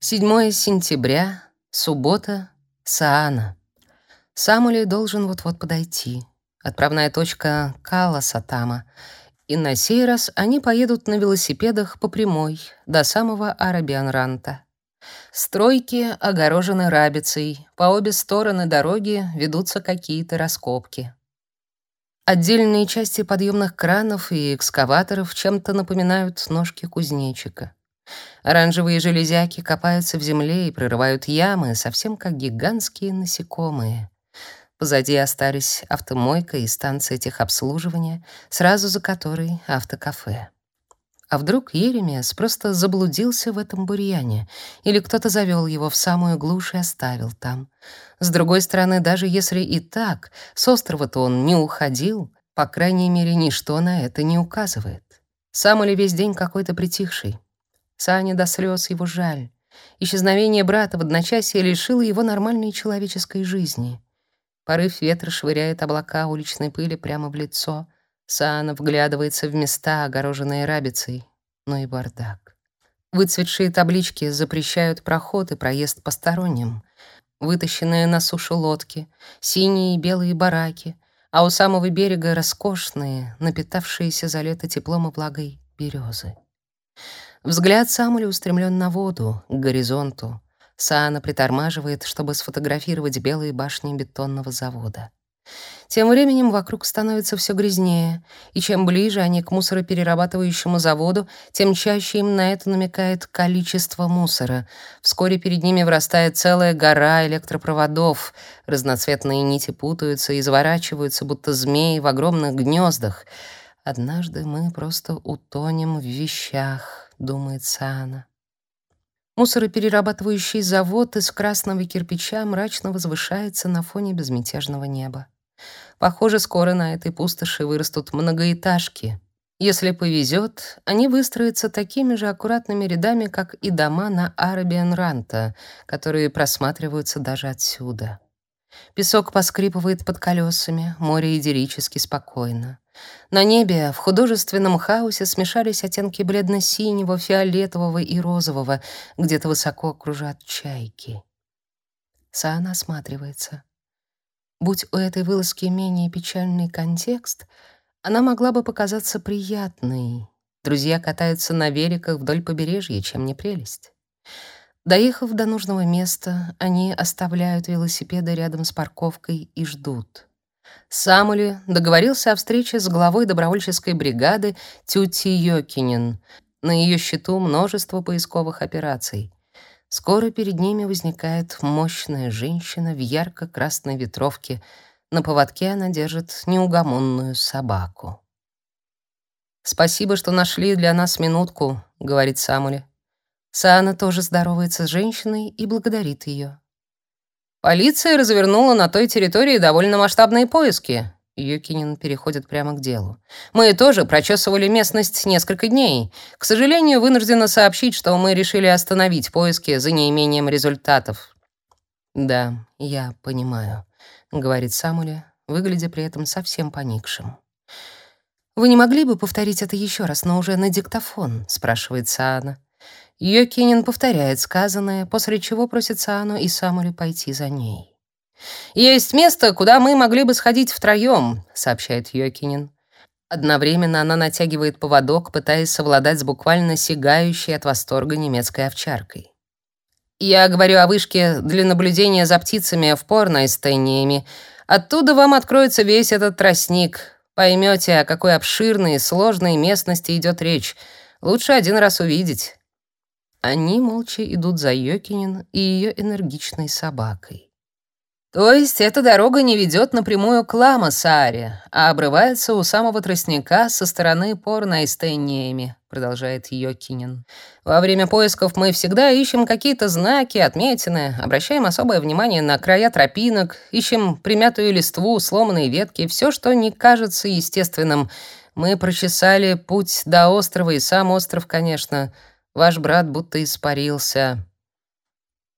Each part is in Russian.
7 сентября, суббота, Саана. Самули должен вот-вот подойти. Отправная точка Кала Сатама. И на сей раз они поедут на велосипедах по прямой до самого Арабианранта. Стройки огорожены рабицей, по обе стороны дороги ведутся какие-то раскопки. Отдельные части подъемных кранов и экскаваторов чем-то напоминают ножки кузнечика. Оранжевые железяки копаются в земле и прорывают ямы, совсем как гигантские насекомые. Позади остались автомойка и станция техобслуживания, сразу за которой автокафе. А вдруг Еремиас просто заблудился в этом бурьяне, или кто-то завел его в самую глушь и оставил там. С другой стороны, даже если и так, с острова-то он не уходил, по крайней мере, ничто на это не указывает. Сам или весь день какой-то притихший. Сане до слез его жаль. Исчезновение брата в одночасье лишило его нормальной человеческой жизни. Порыв ветра швыряет облака уличной пыли прямо в лицо. Саана вглядывается в места, огороженные рабицей. Но и бардак. Выцветшие таблички запрещают проход и проезд посторонним. Вытащенные на сушу лодки, синие и белые бараки, а у самого берега роскошные, напитавшиеся за лето теплом и влагой березы. Взгляд Самули устремлен на воду, к горизонту. Саана притормаживает, чтобы сфотографировать белые башни бетонного завода. Тем временем вокруг становится все грязнее, и чем ближе они к мусороперерабатывающему заводу, тем чаще им на это намекает количество мусора. Вскоре перед ними вырастает целая гора электропроводов. Разноцветные нити путаются и заворачиваются, будто змеи в огромных гнездах. Однажды мы просто утонем в вещах думает Саана. Мусороперерабатывающий завод из красного кирпича мрачно возвышается на фоне безмятежного неба. Похоже, скоро на этой пустоши вырастут многоэтажки. Если повезет, они выстроятся такими же аккуратными рядами, как и дома на Арабиан-Ранта, которые просматриваются даже отсюда. Песок поскрипывает под колесами, море идиллически спокойно. На небе в художественном хаосе смешались оттенки бледно-синего, фиолетового и розового, где-то высоко кружат чайки. Саана осматривается. Будь у этой вылазки менее печальный контекст, она могла бы показаться приятной. Друзья катаются на великах вдоль побережья, чем не прелесть. Доехав до нужного места, они оставляют велосипеды рядом с парковкой и ждут. Самули договорился о встрече с главой добровольческой бригады Тюти Йокинен. На ее счету множество поисковых операций. Скоро перед ними возникает мощная женщина в ярко-красной ветровке. На поводке она держит неугомонную собаку. «Спасибо, что нашли для нас минутку», — говорит Самули. Саана тоже здоровается с женщиной и благодарит ее. Полиция развернула на той территории довольно масштабные поиски. Юкинин переходит прямо к делу. Мы тоже прочесывали местность несколько дней. К сожалению, вынуждена сообщить, что мы решили остановить поиски за неимением результатов. Да, я понимаю, говорит Самуля, выглядя при этом совсем поникшим. Вы не могли бы повторить это еще раз, но уже на диктофон, спрашивает Саана. Йокинин повторяет сказанное, после чего просит Саану и Самури пойти за ней. «Есть место, куда мы могли бы сходить втроем», — сообщает Йокинин. Одновременно она натягивает поводок, пытаясь совладать с буквально сигающей от восторга немецкой овчаркой. «Я говорю о вышке для наблюдения за птицами в Порнайстениями. Оттуда вам откроется весь этот тростник. Поймете, о какой обширной и сложной местности идет речь. Лучше один раз увидеть». Они молча идут за Йокинин и ее энергичной собакой. То есть эта дорога не ведет напрямую к Ламасааре, а обрывается у самого тростника со стороны пор Найстенниями, продолжает Йокинин. Во время поисков мы всегда ищем какие-то знаки, отметины, обращаем особое внимание на края тропинок, ищем примятую листву, сломанные ветки, все, что не кажется естественным. Мы прочесали путь до острова и сам остров, конечно, — Ваш брат будто испарился.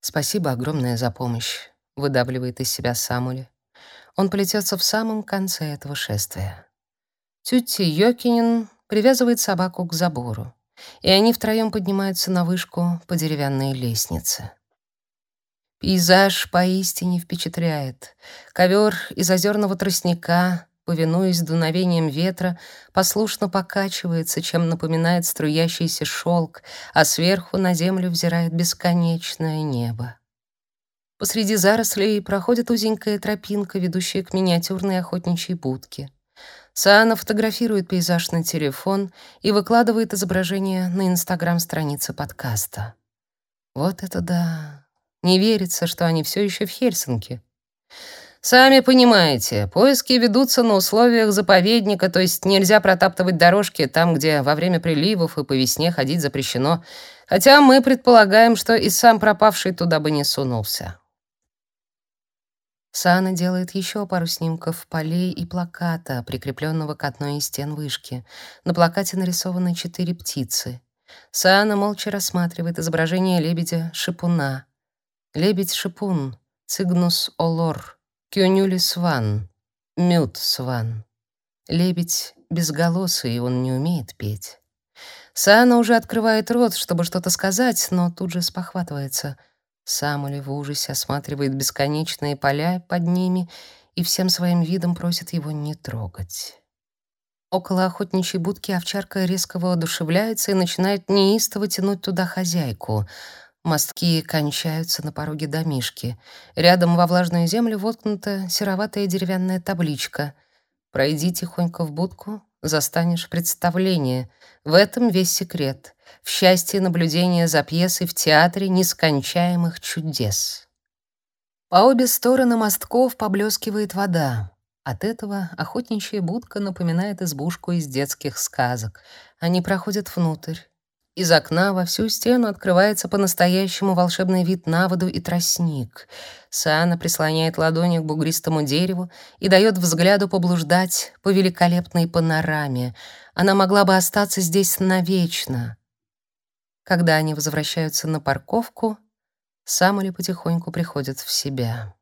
Спасибо огромное за помощь, выдавливает из себя Самули. Он плетется в самом конце этого шествия. Тютти Йокинин привязывает собаку к забору. и они втроем поднимаются на вышку по деревянной лестнице. Пейзаж поистине впечатляет. Ковер из озерного тростника, повинуясь дуновением ветра, послушно покачивается, чем напоминает струящийся шелк, а сверху на землю взирает бесконечное небо. Посреди зарослей проходит узенькая тропинка, ведущая к миниатюрной охотничьей будке. Саана фотографирует пейзаж на телефон и выкладывает изображение на инстаграм-странице подкаста. Вот это да! Не верится, что они все еще в Хельсинки. Сами понимаете, поиски ведутся на условиях заповедника, то есть нельзя протаптывать дорожки там, где во время приливов и по весне ходить запрещено, хотя мы предполагаем, что и сам пропавший туда бы не сунулся. Сана делает еще пару снимков полей и плаката, прикрепленного к одной из стен вышки. На плакате нарисованы четыре птицы. Сана молча рассматривает изображение лебедя-шипуна. Лебедь-шипун, цигнус олор, кюнюли-сван, мют-сван. Лебедь безголосый, и он не умеет петь. Сана уже открывает рот, чтобы что-то сказать, но тут же спохватывается — Самуэль в ужасе осматривает бесконечные поля под ними и всем своим видом просит его не трогать. Около охотничьей будки овчарка резко воодушевляется и начинает неистово тянуть туда хозяйку. Мостки кончаются на пороге домишки. Рядом во влажную землю воткнута сероватая деревянная табличка. «Пройди тихонько в будку, застанешь представление. В этом весь секрет в счастье наблюдения за пьесой в театре нескончаемых чудес. По обе стороны мостков поблескивает вода. От этого охотничья будка напоминает избушку из детских сказок. Они проходят внутрь. Из окна во всю стену открывается по-настоящему волшебный вид на воду и тростник. Саана прислоняет ладони к бугристому дереву и дает взгляду поблуждать по великолепной панораме. Она могла бы остаться здесь навечно. Когда они возвращаются на парковку, Самуэль потихоньку приходит в себя.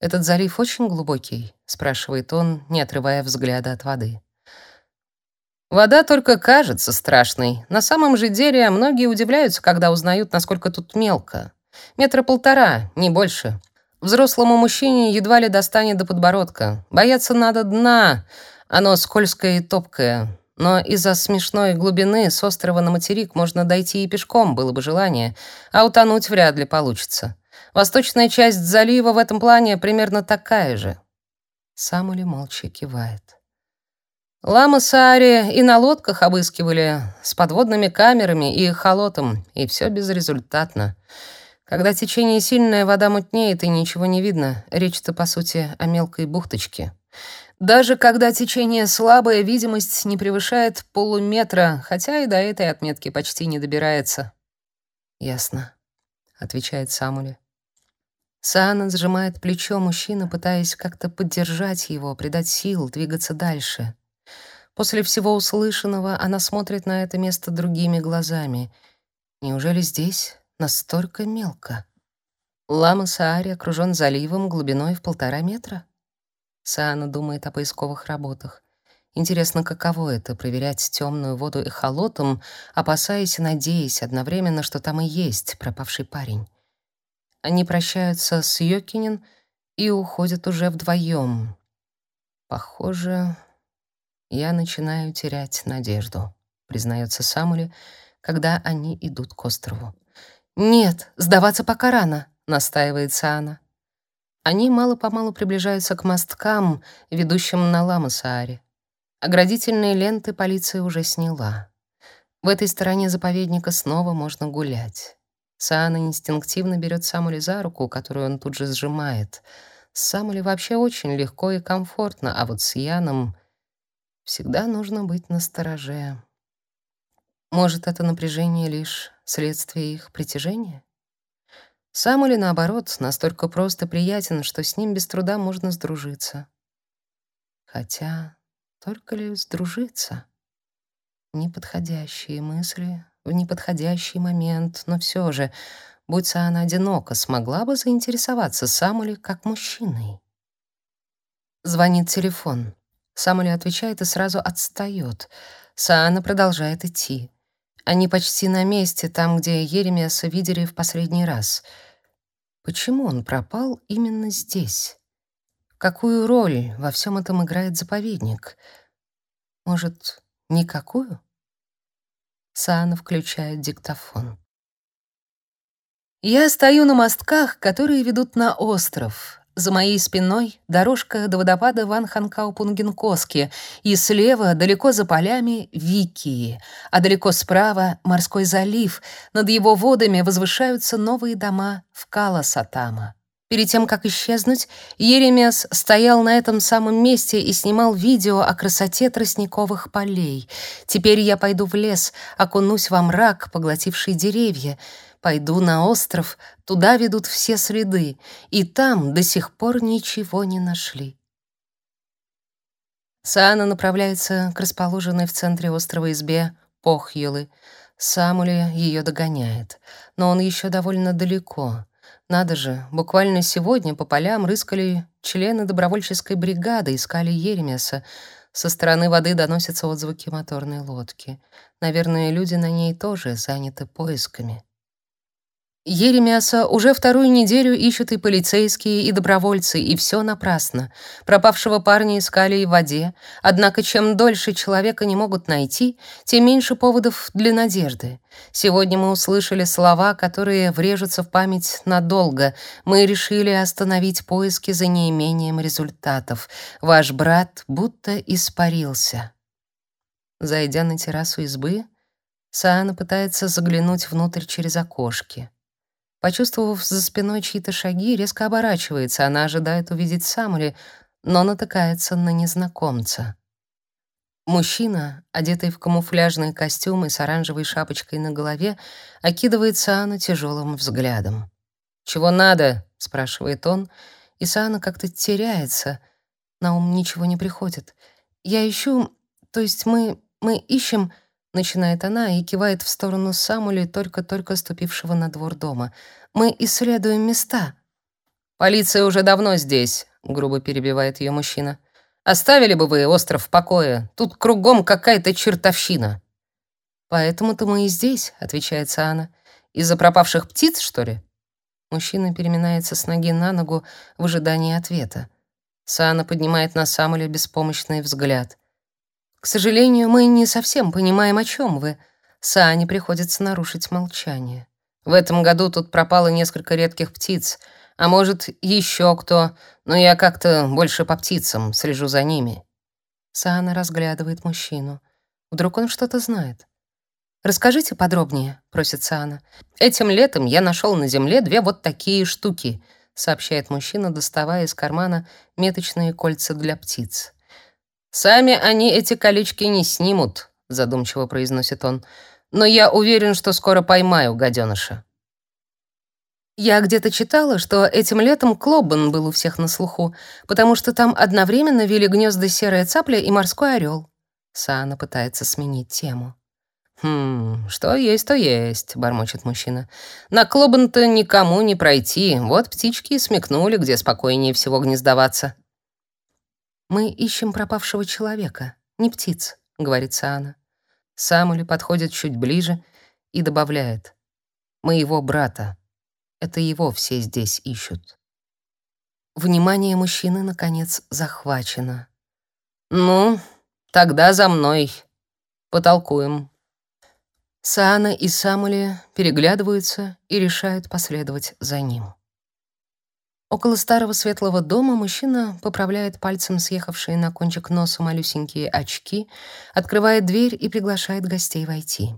«Этот залив очень глубокий?» — спрашивает он, не отрывая взгляда от воды. «Вода только кажется страшной. На самом же деле многие удивляются, когда узнают, насколько тут мелко. Метра полтора, не больше. Взрослому мужчине едва ли достанет до подбородка. Бояться надо дна. Оно скользкое и топкое. Но из-за смешной глубины с острова на материк можно дойти и пешком, было бы желание, а утонуть вряд ли получится. Восточная часть залива в этом плане примерно такая же. Самули молча кивает. Лама Саари и на лодках обыскивали с подводными камерами и холотом, и все безрезультатно. Когда течение сильное, вода мутнеет и ничего не видно. Речь-то, по сути, о мелкой бухточке. Даже когда течение слабое, видимость не превышает полуметра, хотя и до этой отметки почти не добирается. «Ясно», — отвечает Самули. Саана сжимает плечо мужчины, пытаясь как-то поддержать его, придать сил, двигаться дальше. После всего услышанного она смотрит на это место другими глазами. Неужели здесь настолько мелко? Лама Саари окружен заливом глубиной в полтора метра? Саана думает о поисковых работах. Интересно, каково это — проверять темную воду эхолотом, опасаясь и надеясь одновременно, что там и есть пропавший парень. Они прощаются с Йокинин и уходят уже вдвоем. Похоже, я начинаю терять надежду, признается Самули, когда они идут к острову. Нет, сдаваться пока рано, настаивает Саана. Они мало-помалу приближаются к мосткам, ведущим на Ламасааре. Оградительные ленты полиция уже сняла. В этой стороне заповедника снова можно гулять. Саана инстинктивно берет Самули за руку, которую он тут же сжимает. С Самули вообще очень легко и комфортно, а вот с Яном всегда нужно быть настороже. Может, это напряжение лишь следствие их притяжения? Сам или наоборот, настолько просто приятен, что с ним без труда можно сдружиться. Хотя, только ли сдружиться? Неподходящие мысли в неподходящий момент, но все же, будь она одинока, смогла бы заинтересоваться Самули как мужчиной. Звонит телефон. Самули отвечает и сразу отстает. Саана продолжает идти. Они почти на месте, там, где Еремеса видели в последний раз. Почему он пропал именно здесь? Какую роль во всем этом играет заповедник? Может, никакую? Саана включает диктофон. Я стою на мостках, которые ведут на остров. За моей спиной дорожка до водопада Ван Ханкау-Пунгенкоски, и слева, далеко за полями, Викии, а далеко справа — морской залив. Над его водами возвышаются новые дома в Каласатама. Перед тем, как исчезнуть, Еремес стоял на этом самом месте и снимал видео о красоте тростниковых полей. Теперь я пойду в лес, окунусь во мрак, поглотивший деревья — Пойду на остров, туда ведут все следы, и там до сих пор ничего не нашли. Саана направляется к расположенной в центре острова избе Похьюлы. Самули ее догоняет, но он еще довольно далеко. Надо же, буквально сегодня по полям рыскали члены добровольческой бригады, искали Еремеса. Со стороны воды доносятся отзвуки моторной лодки. Наверное, люди на ней тоже заняты поисками. Еремяса уже вторую неделю ищут и полицейские, и добровольцы, и все напрасно. Пропавшего парня искали и в воде, однако чем дольше человека не могут найти, тем меньше поводов для надежды. Сегодня мы услышали слова, которые врежутся в память надолго. Мы решили остановить поиски за неимением результатов. Ваш брат будто испарился. Зайдя на террасу избы, Саана пытается заглянуть внутрь через окошки. Почувствовав за спиной чьи-то шаги, резко оборачивается. Она ожидает увидеть Самури, но натыкается на незнакомца. Мужчина, одетый в камуфляжный костюм и с оранжевой шапочкой на голове, окидывает Саану тяжелым взглядом. «Чего надо?» — спрашивает он, и Саана как-то теряется. На ум ничего не приходит. «Я ищу... То есть мы... мы ищем...» начинает она и кивает в сторону Самули, только-только ступившего на двор дома. Мы исследуем места. Полиция уже давно здесь, грубо перебивает ее мужчина. Оставили бы вы остров в покое. Тут кругом какая-то чертовщина. Поэтому-то мы и здесь, отвечает Саана. Из-за пропавших птиц, что ли? Мужчина переминается с ноги на ногу в ожидании ответа. Саана поднимает на Самуля беспомощный взгляд. К сожалению, мы не совсем понимаем, о чем вы. Саане приходится нарушить молчание. В этом году тут пропало несколько редких птиц, а может, еще кто, но я как-то больше по птицам, слежу за ними. Саана разглядывает мужчину. Вдруг он что-то знает. «Расскажите подробнее», — просит Саана. «Этим летом я нашел на земле две вот такие штуки», — сообщает мужчина, доставая из кармана меточные кольца для птиц. «Сами они эти колечки не снимут», — задумчиво произносит он. «Но я уверен, что скоро поймаю гаденыша». Я где-то читала, что этим летом Клоббан был у всех на слуху, потому что там одновременно вели гнезда серая цапля и морской орел. Саана пытается сменить тему. «Хм, что есть, то есть», — бормочет мужчина. «На Клоббан-то никому не пройти. Вот птички смекнули, где спокойнее всего гнездоваться». «Мы ищем пропавшего человека, не птиц», — говорит Саана. Самули подходит чуть ближе и добавляет. «Моего брата. Это его все здесь ищут». Внимание мужчины, наконец, захвачено. «Ну, тогда за мной. Потолкуем». Саана и Самули переглядываются и решают последовать за ним. Около старого светлого дома мужчина поправляет пальцем съехавшие на кончик носа малюсенькие очки, открывает дверь и приглашает гостей войти.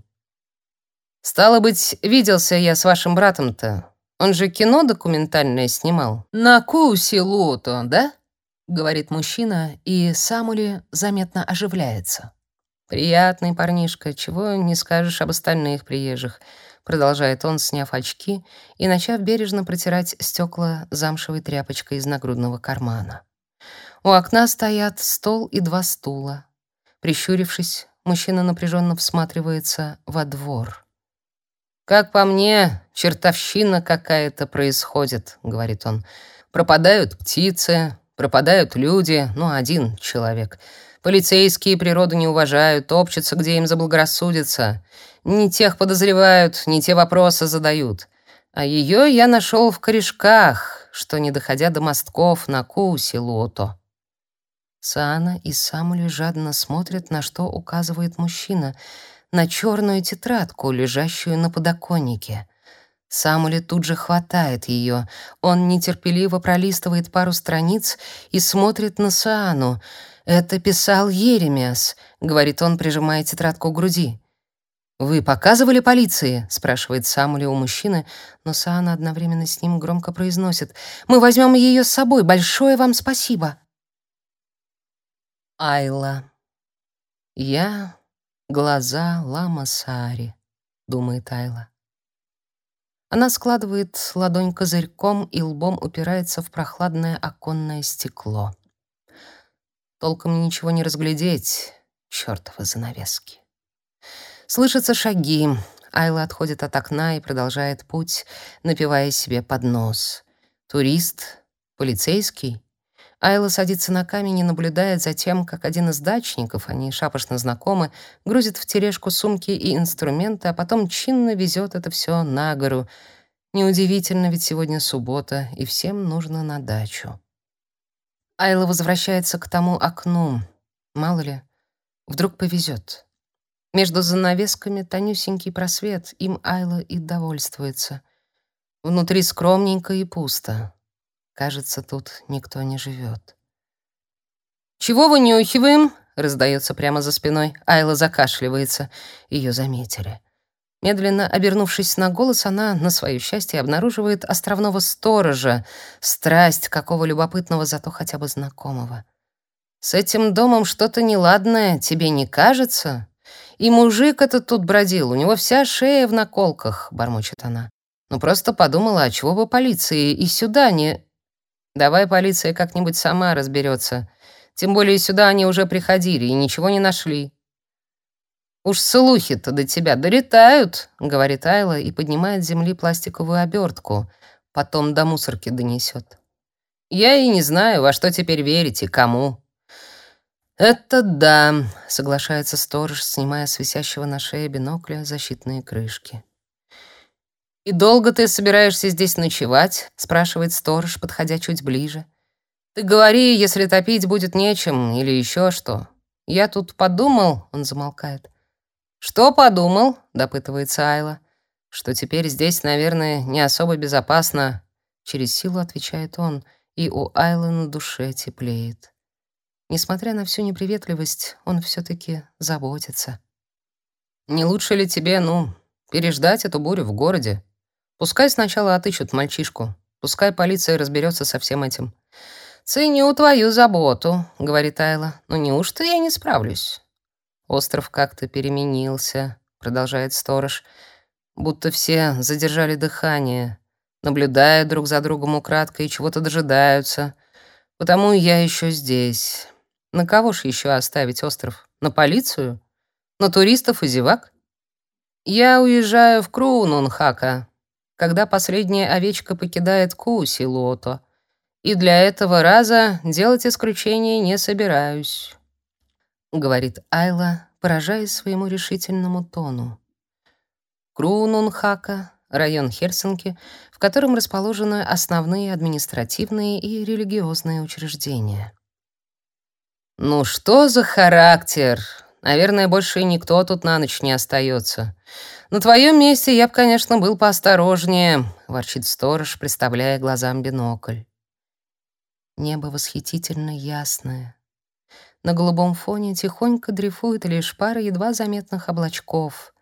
«Стало быть, виделся я с вашим братом-то. Он же кино документальное снимал. На Куси Лото, да?» — говорит мужчина, и Самули заметно оживляется. «Приятный парнишка, чего не скажешь об остальных приезжих» продолжает он, сняв очки и начав бережно протирать стекла замшевой тряпочкой из нагрудного кармана. У окна стоят стол и два стула. Прищурившись, мужчина напряженно всматривается во двор. «Как по мне, чертовщина какая-то происходит», — говорит он. «Пропадают птицы, пропадают люди, ну, один человек. Полицейские природу не уважают, топчутся, где им заблагорассудится. Не тех подозревают, не те вопросы задают. А ее я нашел в корешках, что, не доходя до мостков, на Кусе Лото. Саана и Самули жадно смотрят, на что указывает мужчина, на черную тетрадку, лежащую на подоконнике. Самули тут же хватает ее. Он нетерпеливо пролистывает пару страниц и смотрит на Саану. «Это писал Еремиас», — говорит он, прижимая тетрадку к груди. «Вы показывали полиции?» — спрашивает Самули у мужчины, но Саана одновременно с ним громко произносит. «Мы возьмем ее с собой. Большое вам спасибо!» Айла. «Я — глаза Лама Сари», — думает Айла. Она складывает ладонь козырьком и лбом упирается в прохладное оконное стекло. Толком ничего не разглядеть, чёртовы занавески. Слышатся шаги. Айла отходит от окна и продолжает путь, напивая себе под нос. Турист? Полицейский? Айла садится на камень и наблюдает за тем, как один из дачников, они шапошно знакомы, грузит в тележку сумки и инструменты, а потом чинно везет это все на гору. Неудивительно, ведь сегодня суббота, и всем нужно на дачу. Айла возвращается к тому окну. Мало ли, вдруг повезет. Между занавесками тонюсенький просвет, им Айла и довольствуется. Внутри скромненько и пусто. Кажется, тут никто не живет. «Чего вынюхиваем?» — раздается прямо за спиной. Айла закашливается. Ее заметили. Медленно обернувшись на голос, она, на свое счастье, обнаруживает островного сторожа, страсть какого любопытного, зато хотя бы знакомого. «С этим домом что-то неладное, тебе не кажется?» «И мужик этот тут бродил, у него вся шея в наколках», — бормочет она. «Ну просто подумала, а чего бы полиции и сюда не...» Давай полиция как-нибудь сама разберется. Тем более сюда они уже приходили и ничего не нашли. Уж слухи-то до тебя долетают, говорит Айла и поднимает с земли пластиковую обертку, потом до мусорки донесет. Я и не знаю, во что теперь верить и кому. Это да, соглашается сторож, снимая с висящего на шее бинокля защитные крышки. «И долго ты собираешься здесь ночевать?» — спрашивает сторож, подходя чуть ближе. «Ты говори, если топить будет нечем или еще что. Я тут подумал...» — он замолкает. «Что подумал?» — допытывается Айла. «Что теперь здесь, наверное, не особо безопасно». Через силу отвечает он, и у Айлы на душе теплеет. Несмотря на всю неприветливость, он все таки заботится. «Не лучше ли тебе, ну, переждать эту бурю в городе?» Пускай сначала отыщут мальчишку. Пускай полиция разберется со всем этим. «Ценю твою заботу», — говорит Айла. «Но неужто я не справлюсь?» Остров как-то переменился, продолжает сторож, будто все задержали дыхание, наблюдая друг за другом украдкой и чего-то дожидаются. Потому я еще здесь. На кого ж еще оставить остров? На полицию? На туристов и зевак? Я уезжаю в Кроунунхака, когда последняя овечка покидает Куси Лото. И для этого раза делать исключение не собираюсь, говорит Айла, поражаясь своему решительному тону. Крунунхака район Хельсинки, в котором расположены основные административные и религиозные учреждения. Ну что за характер? Наверное, больше никто тут на ночь не остается. На твоем месте я бы, конечно, был поосторожнее, ворчит сторож, представляя глазам бинокль. Небо восхитительно ясное. На голубом фоне тихонько дрейфует лишь пара едва заметных облачков.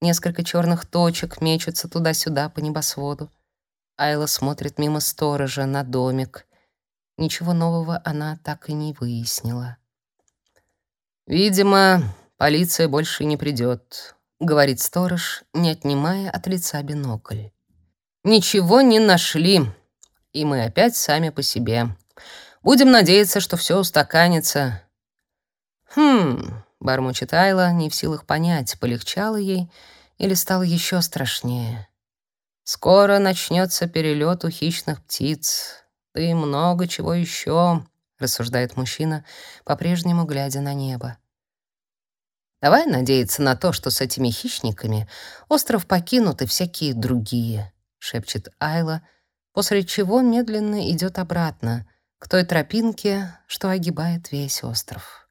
Несколько черных точек мечутся туда-сюда по небосводу. Айла смотрит мимо сторожа на домик. Ничего нового она так и не выяснила. Видимо, полиция больше не придет, говорит сторож, не отнимая от лица бинокль. Ничего не нашли, и мы опять сами по себе. Будем надеяться, что все устаканится. Хм, бормочет Айла, не в силах понять, полегчало ей или стало еще страшнее. Скоро начнется перелет у хищных птиц, да и много чего еще. рассуждает мужчина, по-прежнему глядя на небо. Давай надеяться на то, что с этими хищниками остров покинут и всякие другие, шепчет Айла, после чего медленно идет обратно к той тропинке, что огибает весь остров.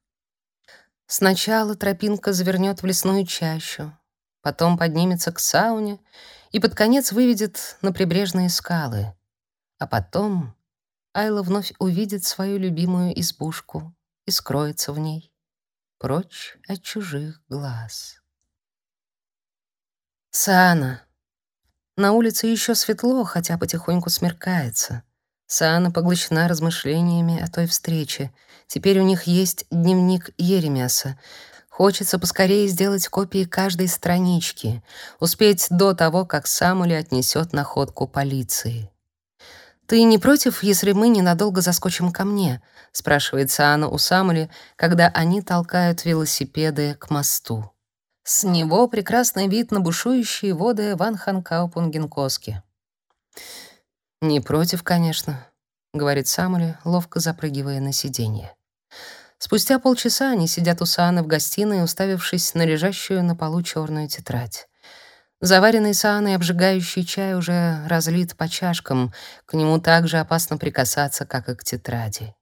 Сначала тропинка завернет в лесную чащу, потом поднимется к сауне и под конец выведет на прибрежные скалы. А потом Айла вновь увидит свою любимую избушку и скроется в ней прочь от чужих глаз. Саана. На улице еще светло, хотя потихоньку смеркается. Саана поглощена размышлениями о той встрече. Теперь у них есть дневник Еремиаса. Хочется поскорее сделать копии каждой странички, успеть до того, как Самули отнесет находку полиции. «Ты не против, если мы ненадолго заскочим ко мне?» — спрашивает Саана у Самули, когда они толкают велосипеды к мосту. С него прекрасный вид на бушующие воды Ван Ханкаупунгенкоски. «Не против, конечно», — говорит Самули, ловко запрыгивая на сиденье. Спустя полчаса они сидят у Саана в гостиной, уставившись на лежащую на полу черную тетрадь. Заваренный сааной обжигающий чай уже разлит по чашкам, к нему так же опасно прикасаться, как и к тетради.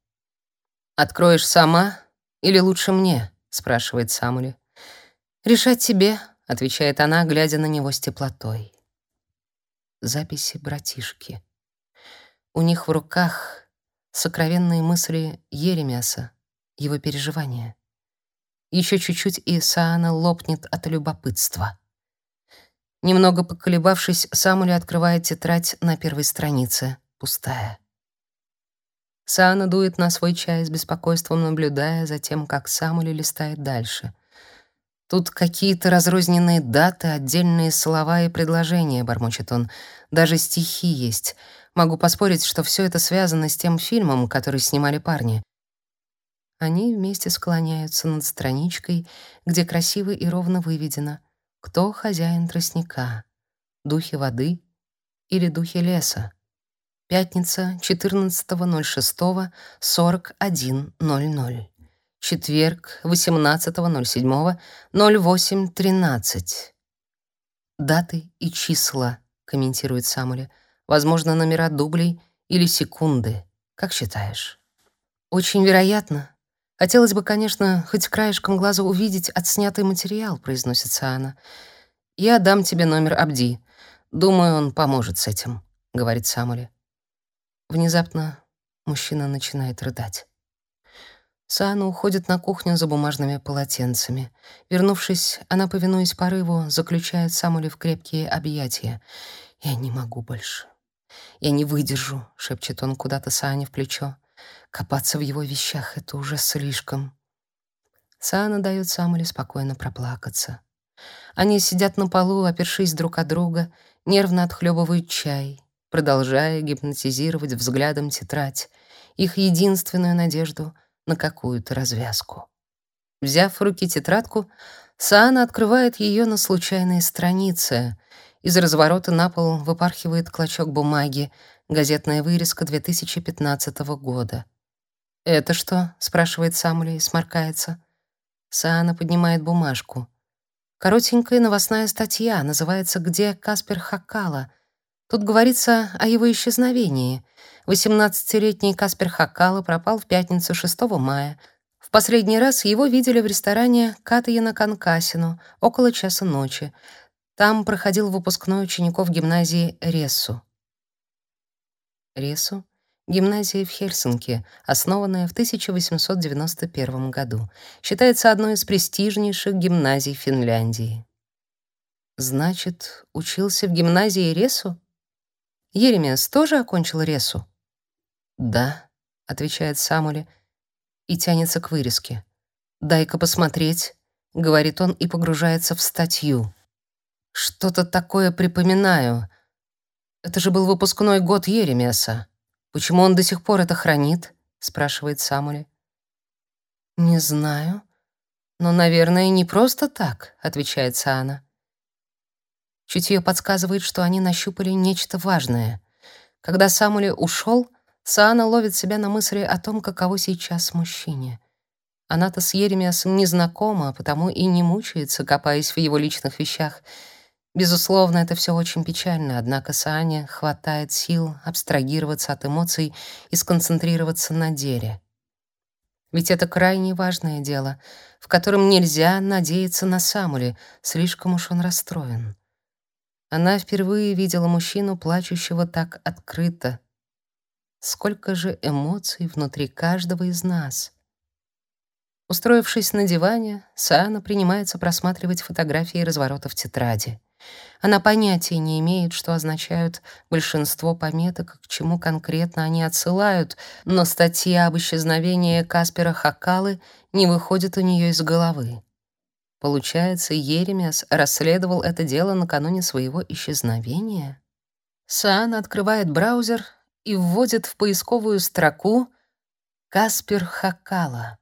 «Откроешь сама или лучше мне?» — спрашивает Самули. «Решать тебе», — отвечает она, глядя на него с теплотой. Записи братишки. У них в руках сокровенные мысли Еремяса, его переживания. Еще чуть-чуть, и Саана лопнет от любопытства. Немного поколебавшись, Самули открывает тетрадь на первой странице, пустая. Саана дует на свой чай с беспокойством, наблюдая за тем, как Самули листает дальше. Тут какие-то разрозненные даты, отдельные слова и предложения, бормочет он. Даже стихи есть. Могу поспорить, что все это связано с тем фильмом, который снимали парни. Они вместе склоняются над страничкой, где красиво и ровно выведено — кто хозяин тростника? Духи воды или духи леса? Пятница, 14.06.41.00. Четверг, 18.07.08.13. Даты и числа, комментирует Самули. Возможно, номера дублей или секунды. Как считаешь? Очень вероятно, Хотелось бы, конечно, хоть краешком глаза увидеть отснятый материал, произносит она. Я дам тебе номер Абди. Думаю, он поможет с этим, говорит Самули. Внезапно мужчина начинает рыдать. Саана уходит на кухню за бумажными полотенцами. Вернувшись, она, повинуясь порыву, заключает Самули в крепкие объятия. «Я не могу больше. Я не выдержу», — шепчет он куда-то Саане в плечо. Копаться в его вещах — это уже слишком. Саана дает Самуле спокойно проплакаться. Они сидят на полу, опершись друг от друга, нервно отхлебывают чай, продолжая гипнотизировать взглядом тетрадь, их единственную надежду на какую-то развязку. Взяв в руки тетрадку, Саана открывает ее на случайной странице. Из разворота на пол выпархивает клочок бумаги, газетная вырезка 2015 года. «Это что?» — спрашивает Самули и сморкается. Саана поднимает бумажку. Коротенькая новостная статья, называется «Где Каспер Хакала?». Тут говорится о его исчезновении. 18-летний Каспер Хакала пропал в пятницу 6 мая. В последний раз его видели в ресторане Катаяна Канкасину около часа ночи. Там проходил выпускной учеников гимназии Рессу. Ресу Гимназия в Хельсинки, основанная в 1891 году, считается одной из престижнейших гимназий Финляндии. Значит, учился в гимназии Ресу? Еремиас тоже окончил Ресу? Да, отвечает Самули и тянется к вырезке. Дай-ка посмотреть, говорит он и погружается в статью. Что-то такое припоминаю. Это же был выпускной год Еремиаса. Почему он до сих пор это хранит? спрашивает Самули. Не знаю, но, наверное, не просто так, отвечает Саана. Чутье подсказывает, что они нащупали нечто важное. Когда Самули ушел, Саана ловит себя на мысли о том, каково сейчас мужчине. Она-то с Еремиасом не знакома, потому и не мучается, копаясь в его личных вещах. Безусловно, это все очень печально, однако Саане хватает сил абстрагироваться от эмоций и сконцентрироваться на деле. Ведь это крайне важное дело, в котором нельзя надеяться на Самули, слишком уж он расстроен. Она впервые видела мужчину, плачущего так открыто. Сколько же эмоций внутри каждого из нас. Устроившись на диване, Саана принимается просматривать фотографии разворота в тетради. Она понятия не имеет, что означают большинство пометок к чему конкретно они отсылают, но статья об исчезновении Каспера Хакалы не выходит у нее из головы. Получается, Еремиас расследовал это дело накануне своего исчезновения? Саана открывает браузер и вводит в поисковую строку «Каспер Хакала».